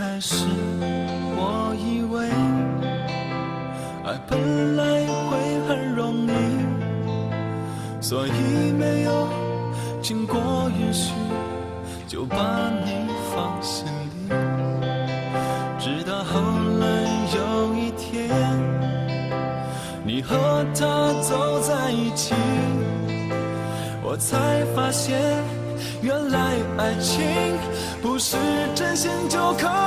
开始我以为爱本来会很容易所以没有经过允许就把你放心里直到后来有一天你和他走在一起我才发现原来爱情不是真心就可